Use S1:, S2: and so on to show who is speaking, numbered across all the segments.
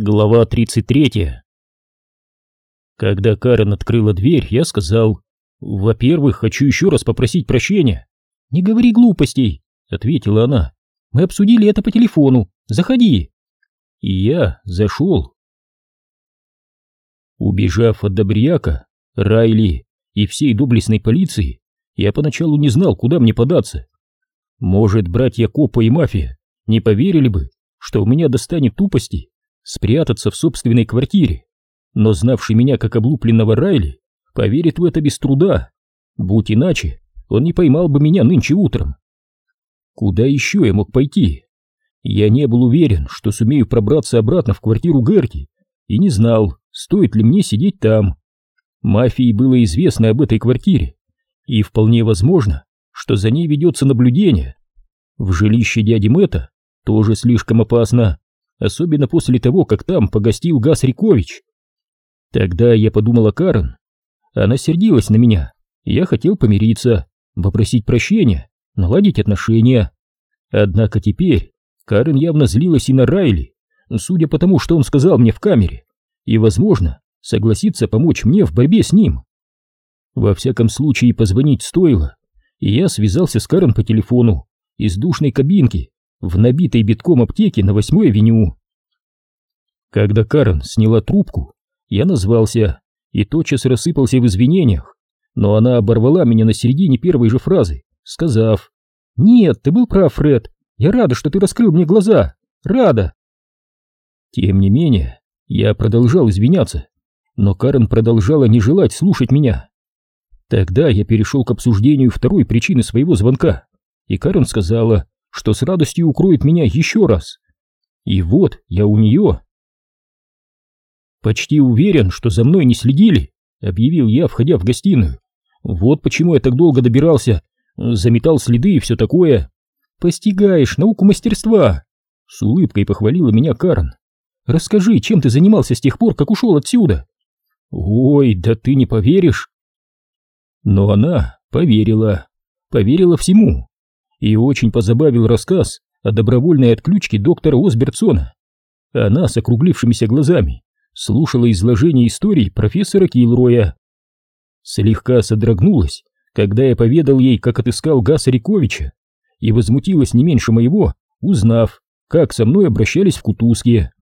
S1: Глава 33 Когда Карен открыла дверь, я сказал, «Во-первых, хочу еще раз попросить прощения». «Не говори глупостей», — ответила она. «Мы обсудили это по телефону. Заходи». И я зашел. Убежав от Добряка, Райли и всей доблестной полиции, я поначалу не знал, куда мне податься. Может, братья Копа и мафия не поверили бы, что у меня достанет тупости спрятаться в собственной квартире, но знавший меня как облупленного Райли, поверит в это без труда. Будь иначе, он не поймал бы меня нынче утром. Куда еще я мог пойти? Я не был уверен, что сумею пробраться обратно в квартиру Герти, и не знал, стоит ли мне сидеть там. Мафии было известно об этой квартире, и вполне возможно, что за ней ведется наблюдение. В жилище дяди Мэтта тоже слишком опасно, особенно после того, как там погостил Гас Рикович. Тогда я подумал о Карен. Она сердилась на меня, я хотел помириться, попросить прощения, наладить отношения. Однако теперь Карен явно злилась и на Райли, судя по тому, что он сказал мне в камере, и, возможно, согласится помочь мне в борьбе с ним. Во всяком случае, позвонить стоило, и я связался с Карен по телефону из душной кабинки в набитой битком аптеке на восьмой авеню. Когда Карен сняла трубку, я назвался и тотчас рассыпался в извинениях, но она оборвала меня на середине первой же фразы, сказав «Нет, ты был прав, Фред, я рада, что ты раскрыл мне глаза, рада». Тем не менее, я продолжал извиняться, но Карен продолжала не желать слушать меня. Тогда я перешел к обсуждению второй причины своего звонка, и Карен сказала, что с радостью укроет меня еще раз. И вот я у нее. «Почти уверен, что за мной не следили», — объявил я, входя в гостиную. «Вот почему я так долго добирался, заметал следы и все такое». «Постигаешь науку мастерства», — с улыбкой похвалила меня Карен. «Расскажи, чем ты занимался с тех пор, как ушел отсюда?» «Ой, да ты не поверишь!» Но она поверила, поверила всему, и очень позабавил рассказ о добровольной отключке доктора Осбертсона. Она с округлившимися глазами слушала изложение истории профессора Килроя. Слегка содрогнулась, когда я поведал ей, как отыскал Гаса Риковича, и возмутилась не меньше моего, узнав, как со мной обращались в Кутузке.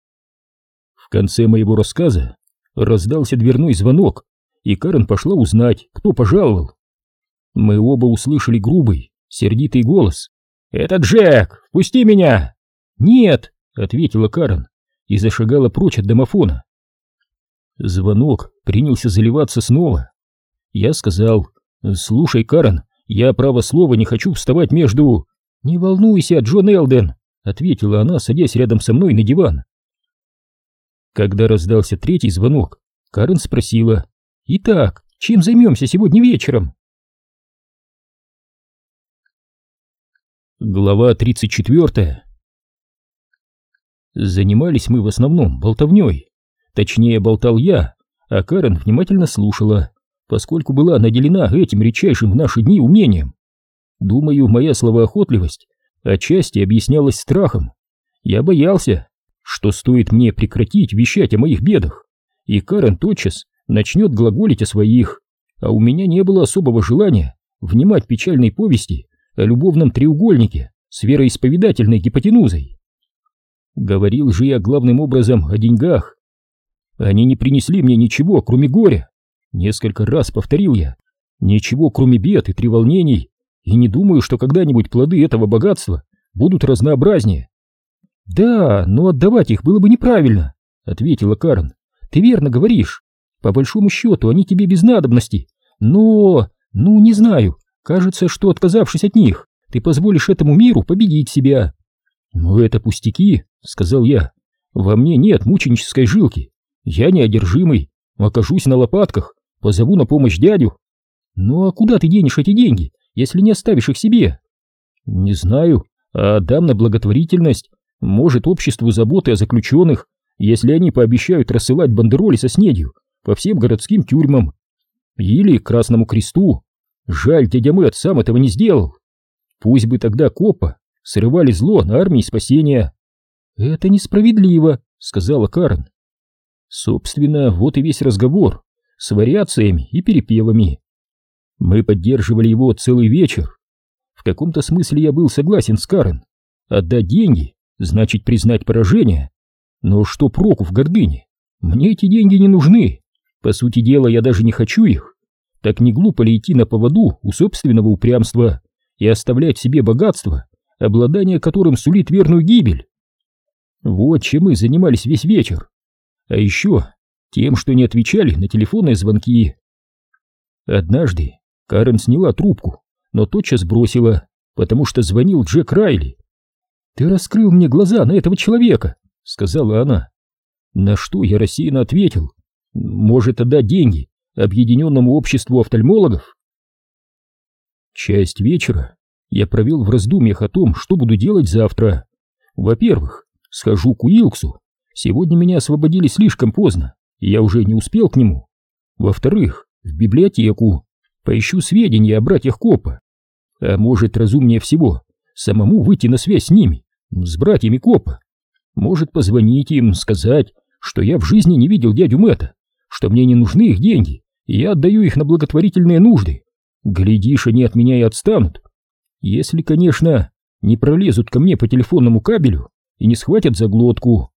S1: В конце моего рассказа раздался дверной звонок, и Карен пошла узнать, кто пожаловал. Мы оба услышали грубый, сердитый голос. «Это Джек! Впусти меня!» «Нет!» — ответила Карен и зашагала прочь от домофона. Звонок принялся заливаться снова. Я сказал, «Слушай, Карен, я, право слова, не хочу вставать между...» «Не волнуйся, Джон Элден!» — ответила она, садясь рядом со мной на диван. Когда раздался третий звонок, Карен спросила, «Итак, чем займемся сегодня вечером?» Глава 34 Занимались мы в основном болтовней. Точнее, болтал я, а Карен внимательно слушала, поскольку была наделена этим редчайшим в наши дни умением. Думаю, моя словоохотливость отчасти объяснялась страхом. Я боялся, что стоит мне прекратить вещать о моих бедах, и Карен тотчас начнет глаголить о своих, а у меня не было особого желания внимать печальной повести о любовном треугольнике с вероисповедательной гипотенузой. Говорил же я главным образом о деньгах. Они не принесли мне ничего, кроме горя. Несколько раз повторил я. Ничего, кроме бед и треволнений. И не думаю, что когда-нибудь плоды этого богатства будут разнообразнее. Да, но отдавать их было бы неправильно, ответила Карен. Ты верно говоришь. По большому счету они тебе без надобности. Но, ну, не знаю, Кажется, что отказавшись от них, ты позволишь этому миру победить себя. Ну это пустяки, сказал я. Во мне нет мученической жилки. Я неодержимый, окажусь на лопатках, позову на помощь дядю. Ну а куда ты денешь эти деньги, если не оставишь их себе? Не знаю, а дам на благотворительность, может, обществу заботы о заключенных, если они пообещают рассылать бандероли со снедью по всем городским тюрьмам. Или Красному Кресту, Жаль, дядя Мэтт сам этого не сделал. Пусть бы тогда копа срывали зло на армии спасения. Это несправедливо, сказала Карен. Собственно, вот и весь разговор, с вариациями и перепевами. Мы поддерживали его целый вечер. В каком-то смысле я был согласен с Карен. Отдать деньги значит признать поражение. Но что проку в гордыне? Мне эти деньги не нужны. По сути дела, я даже не хочу их. Так не глупо ли идти на поводу у собственного упрямства и оставлять себе богатство, обладание которым сулит верную гибель? Вот чем мы занимались весь вечер. А еще тем, что не отвечали на телефонные звонки. Однажды Карен сняла трубку, но тотчас бросила, потому что звонил Джек Райли. «Ты раскрыл мне глаза на этого человека», — сказала она. На что я рассеянно ответил. «Может отдать деньги Объединенному обществу офтальмологов?» Часть вечера я провел в раздумьях о том, что буду делать завтра. Во-первых, схожу к Уилксу. Сегодня меня освободили слишком поздно, и я уже не успел к нему. Во-вторых, в библиотеку. Поищу сведения о братьях Копа. А может, разумнее всего, самому выйти на связь с ними, с братьями Копа. Может, позвонить им, сказать, что я в жизни не видел дядю Мэтта, что мне не нужны их деньги, и я отдаю их на благотворительные нужды. Глядишь, они от меня и отстанут. Если, конечно, не пролезут ко мне по телефонному кабелю и не схватят за глотку.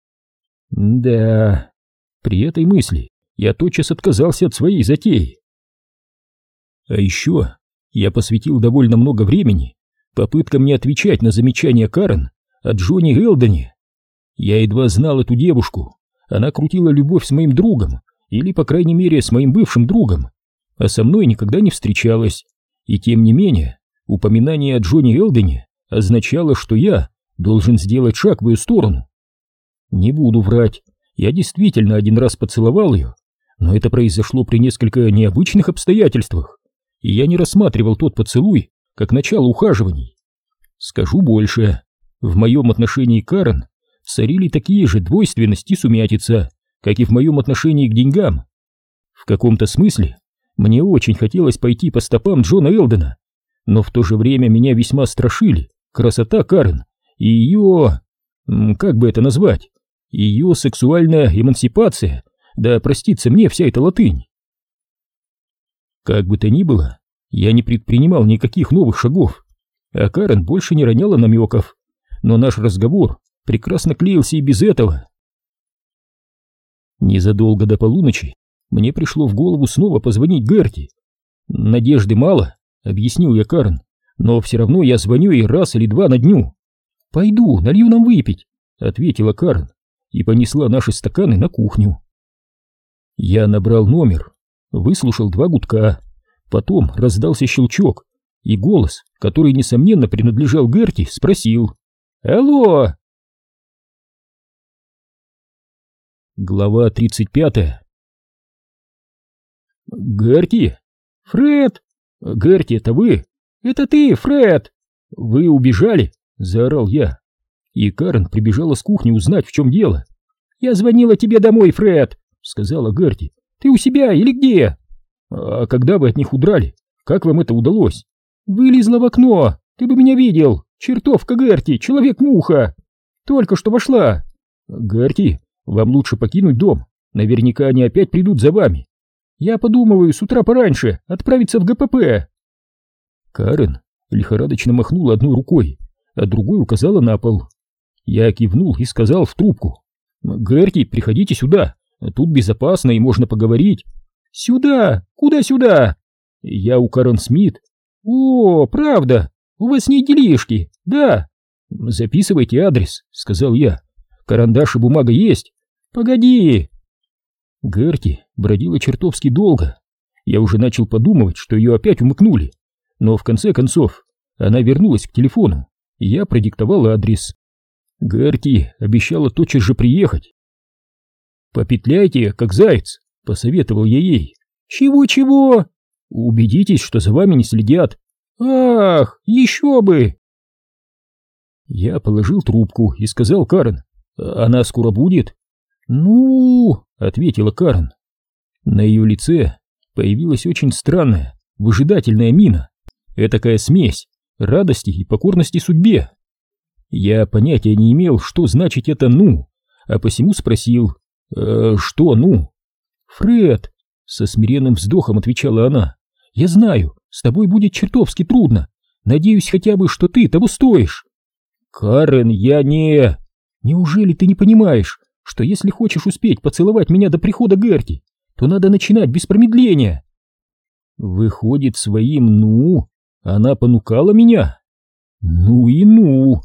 S1: Да, при этой мысли я тотчас отказался от своей затеи. А еще я посвятил довольно много времени попыткам не отвечать на замечания Карен о Джонни Элдоне. Я едва знал эту девушку, она крутила любовь с моим другом, или, по крайней мере, с моим бывшим другом, а со мной никогда не встречалась, и тем не менее, упоминание о Джонни Элдоне означало, что я должен сделать шаг в ее сторону. Не буду врать, я действительно один раз поцеловал ее, но это произошло при несколько необычных обстоятельствах и я не рассматривал тот поцелуй как начало ухаживаний. Скажу больше, в моем отношении Карен царили такие же двойственность и сумятица, как и в моем отношении к деньгам. В каком-то смысле мне очень хотелось пойти по стопам Джона Элдена, но в то же время меня весьма страшили красота Карен и ее... как бы это назвать? Ее сексуальная эмансипация, да простится мне вся эта латынь. Как бы то ни было, я не предпринимал никаких новых шагов, а Карен больше не роняла намеков, но наш разговор прекрасно клеился и без этого. Незадолго до полуночи мне пришло в голову снова позвонить Герти. Надежды мало, объяснил я Карен, но все равно я звоню ей раз или два на дню. Пойду, налью нам выпить, ответила Карен и понесла наши стаканы на кухню. Я набрал номер выслушал два гудка, потом раздался щелчок, и голос, который, несомненно, принадлежал Герти, спросил «Алло!». Глава 35 «Герти? Фред! Герти, это вы? Это ты, Фред! Вы убежали?» — заорал я. И Карен прибежала с кухни узнать, в чем дело. «Я звонила тебе домой, Фред!» — сказала Герти. Ты у себя или где? А когда вы от них удрали? Как вам это удалось? Вылезла в окно. Ты бы меня видел. Чертовка Герти, человек-муха. Только что вошла. Герти, вам лучше покинуть дом. Наверняка они опять придут за вами. Я подумываю с утра пораньше отправиться в ГПП. Карен лихорадочно махнула одной рукой, а другой указала на пол. Я кивнул и сказал в трубку. «Герти, приходите сюда, Тут безопасно и можно поговорить. Сюда! Куда сюда? Я у Карен Смит. О, правда? У вас не делишки, да? Записывайте адрес, сказал я. Карандаш и бумага есть? Погоди. Герти бродила чертовски долго. Я уже начал подумывать, что ее опять умыкнули. Но в конце концов она вернулась к телефону, и я продиктовал адрес. Герти обещала тотчас же приехать. «Попетляйте, как заяц», — посоветовал я ей. «Чего-чего?» «Убедитесь, что за вами не следят». «Ах, еще бы!» Я положил трубку и сказал Карен. «Она скоро будет?» «Ну...» — ответила Карен. На ее лице появилась очень странная, выжидательная мина. Этакая смесь радости и покорности судьбе. Я понятия не имел, что значит это «ну», а посему спросил, «Э, «Что, ну?» «Фред!» — со смиренным вздохом отвечала она. «Я знаю, с тобой будет чертовски трудно. Надеюсь хотя бы, что ты того стоишь». «Карен, я не...» «Неужели ты не понимаешь, что если хочешь успеть поцеловать меня до прихода Герти, то надо начинать без промедления?» Выходит, своим «ну» она понукала меня? Ну и ну!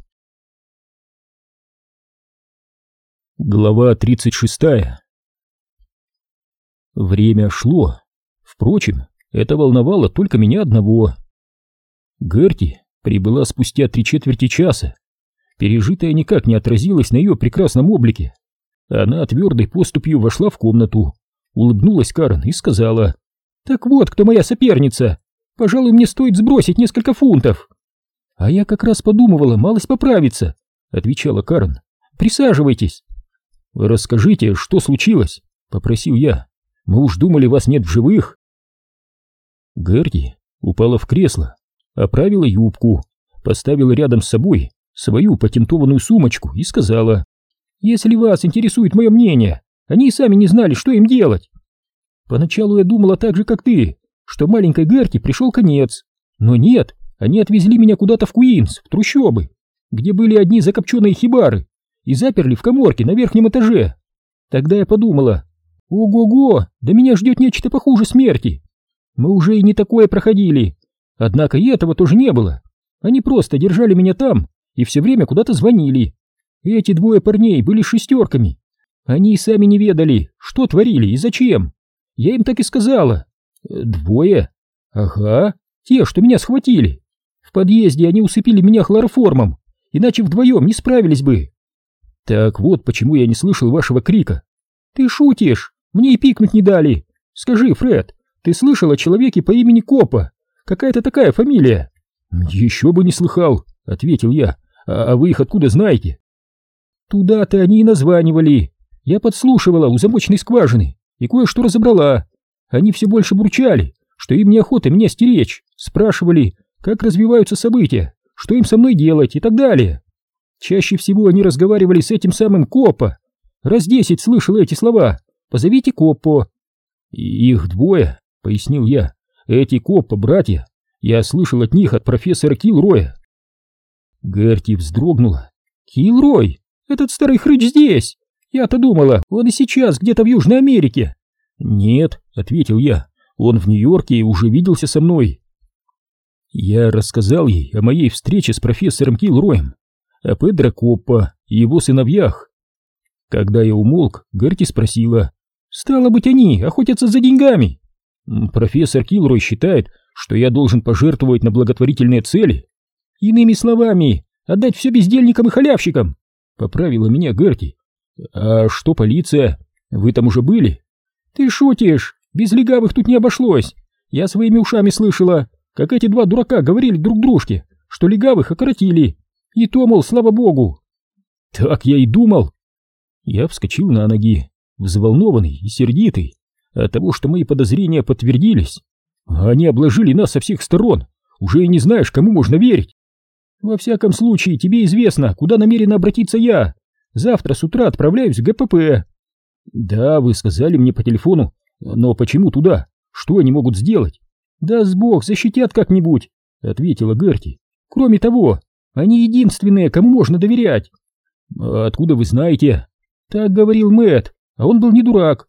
S1: Глава 36 Время шло. Впрочем, это волновало только меня одного. Герти прибыла спустя три четверти часа. Пережитое никак не отразилось на ее прекрасном облике. Она твердой поступью вошла в комнату, улыбнулась Карен и сказала, «Так вот, кто моя соперница! Пожалуй, мне стоит сбросить несколько фунтов!» «А я как раз подумывала малость поправиться», — отвечала Карен. «Присаживайтесь». «Расскажите, что случилось?» — попросил я. «Мы уж думали, вас нет в живых». Герди упала в кресло, оправила юбку, поставила рядом с собой свою патентованную сумочку и сказала, «Если вас интересует мое мнение, они и сами не знали, что им делать. Поначалу я думала так же, как ты, что маленькой Герти пришел конец. Но нет, они отвезли меня куда-то в Куинс, в трущобы, где были одни закопченные хибары, и заперли в коморке на верхнем этаже. Тогда я подумала, ого-го, да меня ждет нечто похуже смерти. Мы уже и не такое проходили. Однако и этого тоже не было. Они просто держали меня там и все время куда-то звонили. Эти двое парней были шестерками. Они и сами не ведали, что творили и зачем. Я им так и сказала. Двое? Ага, те, что меня схватили. В подъезде они усыпили меня хлороформом, иначе вдвоем не справились бы. Так вот, почему я не слышал вашего крика. Ты шутишь, мне и пикнуть не дали. Скажи, Фред, ты слышал о человеке по имени Копа? Какая-то такая фамилия. Еще бы не слыхал, ответил я. А, а вы их откуда знаете? Туда-то они и названивали. Я подслушивала у замочной скважины и кое-что разобрала. Они все больше бурчали, что им неохота меня стеречь, спрашивали, как развиваются события, что им со мной делать и так далее. Чаще всего они разговаривали с этим самым Копо. Раз десять слышал эти слова. Позовите Копо. Их двое, пояснил я. Эти Копо, братья. Я слышал от них, от профессора Килроя. Герти вздрогнула. Килрой? Этот старый хрыч здесь. Я-то думала, он и сейчас где-то в Южной Америке. Нет, ответил я. Он в Нью-Йорке и уже виделся со мной. Я рассказал ей о моей встрече с профессором Килроем о Педро Коппа и его сыновьях. Когда я умолк, Герти спросила, «Стало быть, они охотятся за деньгами?» «Профессор Килрой считает, что я должен пожертвовать на благотворительные цели. Иными словами, отдать все бездельникам и халявщикам», — поправила меня Герти. «А что полиция? Вы там уже были?» «Ты шутишь, без легавых тут не обошлось. Я своими ушами слышала, как эти два дурака говорили друг дружке, что легавых окоротили, и то, мол, слава богу. Так я и думал. Я вскочил на ноги, взволнованный и сердитый от того, что мои подозрения подтвердились. Они обложили нас со всех сторон, уже и не знаешь, кому можно верить. Во всяком случае, тебе известно, куда намерен обратиться я. Завтра с утра отправляюсь в ГПП. Да, вы сказали мне по телефону, но почему туда? Что они могут сделать? Да с бог, защитят как-нибудь, ответила Герти. Кроме того, они единственные, кому можно доверять. А откуда вы знаете? Так говорил Мэт, а он был не дурак.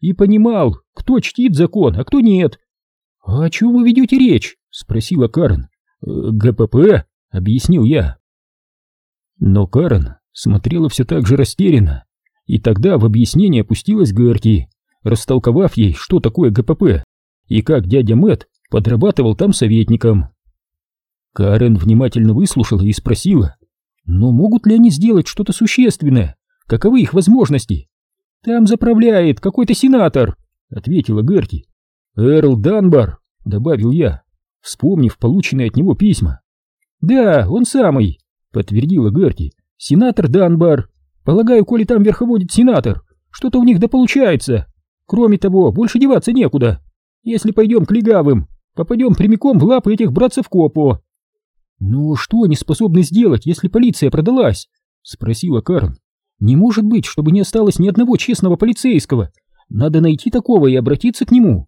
S1: И понимал, кто чтит закон, а кто нет. А о чем вы ведете речь? Спросила Карен. «Э, ГПП, объяснил я. Но Карен смотрела все так же растерянно. И тогда в объяснение опустилась Герти, растолковав ей, что такое ГПП, и как дядя Мэт подрабатывал там советником. Карен внимательно выслушала и спросила, но могут ли они сделать что-то существенное? Каковы их возможности? Там заправляет какой-то сенатор, ответила Герти. Эрл Данбар, добавил я, вспомнив полученные от него письма. Да, он самый, подтвердила Герти. Сенатор Данбар. Полагаю, коли там верховодит сенатор, что-то у них да получается. Кроме того, больше деваться некуда. Если пойдем к легавым, попадем прямиком в лапы этих братцев Копо. «Ну что они способны сделать, если полиция продалась?» — спросила Карн. Не может быть, чтобы не осталось ни одного честного полицейского. Надо найти такого и обратиться к нему.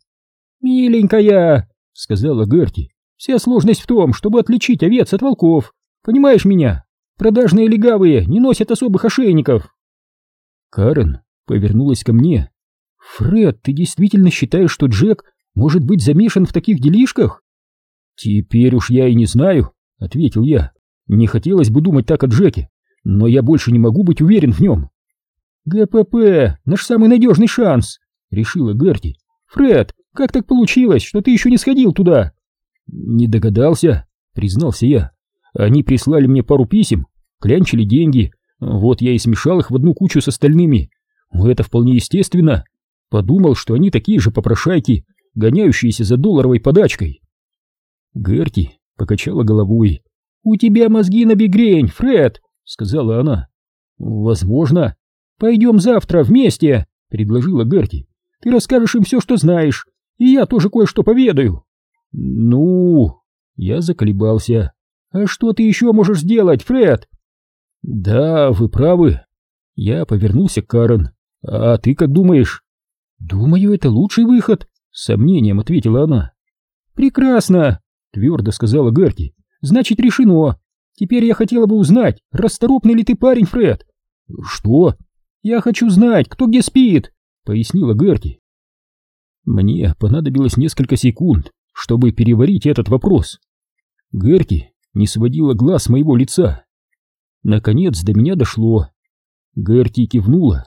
S1: «Миленькая», — сказала Герти, — «вся сложность в том, чтобы отличить овец от волков. Понимаешь меня? Продажные легавые не носят особых ошейников». Карен повернулась ко мне. «Фред, ты действительно считаешь, что Джек может быть замешан в таких делишках?» «Теперь уж я и не знаю», — ответил я. «Не хотелось бы думать так о Джеке, но я больше не могу быть уверен в нем». «ГПП — наш самый надежный шанс», — решила Герти. «Фред, как так получилось, что ты еще не сходил туда?» «Не догадался», — признался я. «Они прислали мне пару писем, клянчили деньги, вот я и смешал их в одну кучу с остальными. Это вполне естественно. Подумал, что они такие же попрошайки, гоняющиеся за долларовой подачкой». Герти покачала головой. «У тебя мозги на бигрень, Фред!» — сказала она. «Возможно. Пойдем завтра вместе!» — предложила Герти. «Ты расскажешь им все, что знаешь, и я тоже кое-что поведаю». «Ну...» Я заколебался. «А что ты еще можешь сделать, Фред?» «Да, вы правы». Я повернулся к Карен. «А ты как думаешь?» «Думаю, это лучший выход», — с сомнением ответила она. «Прекрасно», — твердо сказала Герти. «Значит, решено. Теперь я хотела бы узнать, расторопный ли ты парень, Фред?» «Что?» «Я хочу знать, кто где спит», — пояснила Герти. Мне понадобилось несколько секунд, чтобы переварить этот вопрос. Герти не сводила глаз моего лица. Наконец до меня дошло. Герти кивнула.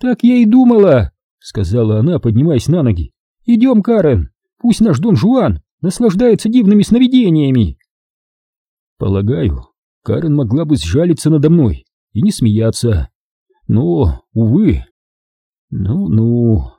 S1: «Так я и думала», — сказала она, поднимаясь на ноги. «Идем, Карен, пусть наш Дон Жуан наслаждается дивными сновидениями. Полагаю, Карен могла бы сжалиться надо мной и не смеяться. Но, увы. Ну-ну,